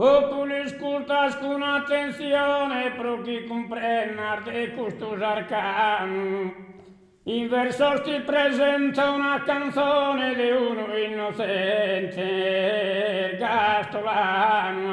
Populi scultas con attenzione pro chi comprenna de custos arcanum. In versos ti presenta una canzone di uno innocente, Gastolano.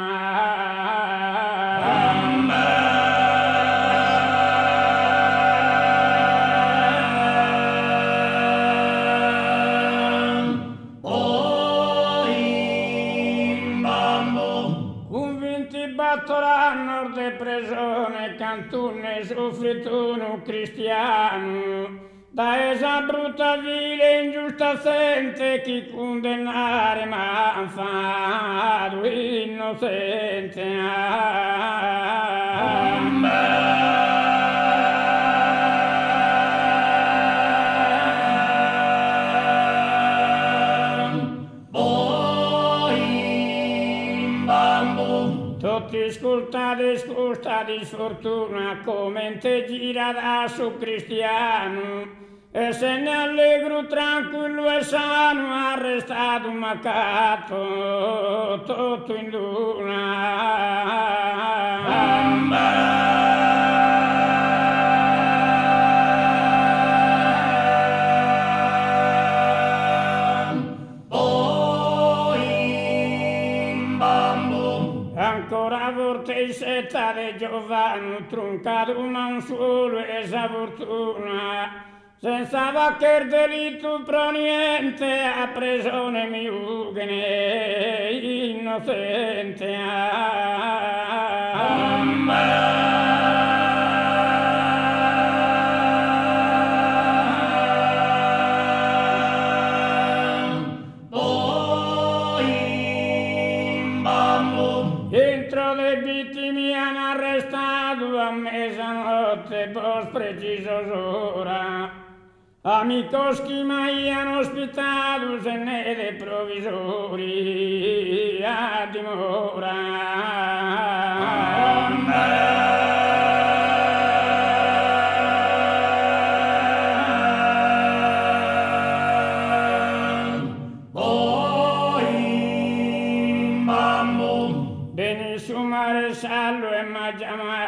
Battoranno de prigione cantunne soffrituno cristiano. Da esa brutta vile ingiusta sente chi condannare ma fa innocente. ah, Tutti scultati, scustati sfortuna, come te gira da su cristiano. E se ne allegro tranquillo e sano, arrestato macato, tutto in luna. Vortei settare Giovanni, truncato un solo esa fortuna, senza vaccher delitto pro niente, a presone mi ugene, innocente. Mezzanotte vos precisos ora. Amicos que mai han ospitados en de provisori a dimora.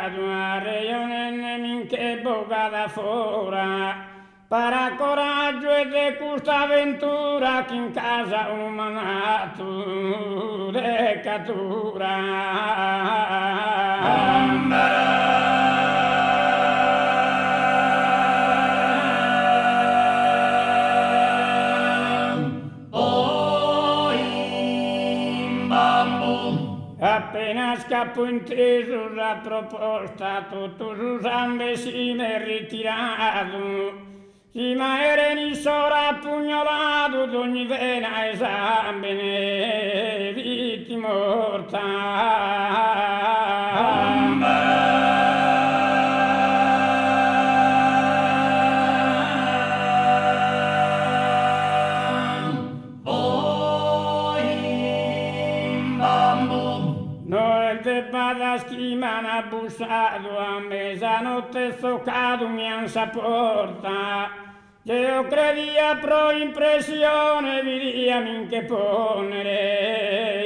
Chiamato a Reione minche bocca fora. Para coraggio e de questa avventura che in casa un manato de cattura. Appena scappo inteso la proposta, tutto Susanne si ne è ritirato. Si ma ereni sora pugnolato d'ogni vena esame, vittima morta. M'han abusado a mezzanotte soccato mi han porta. Io credia pro impressione vidia minche ponere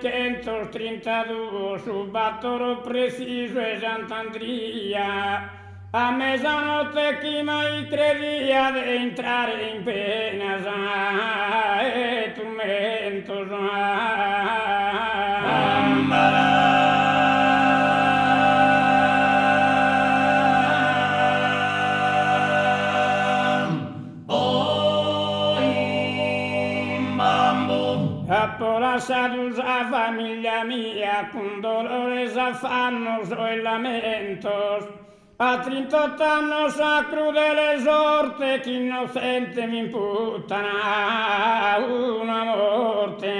1832 su battoro preciso e Sant'Andria. A mezzanotte chi mai crevia di entrare in pena sa, e tormento sa. Lasciato a famiglia mia con dolores afannos e lamentos. A 38 anni a crudele sorte che innocente mi imputana una morte.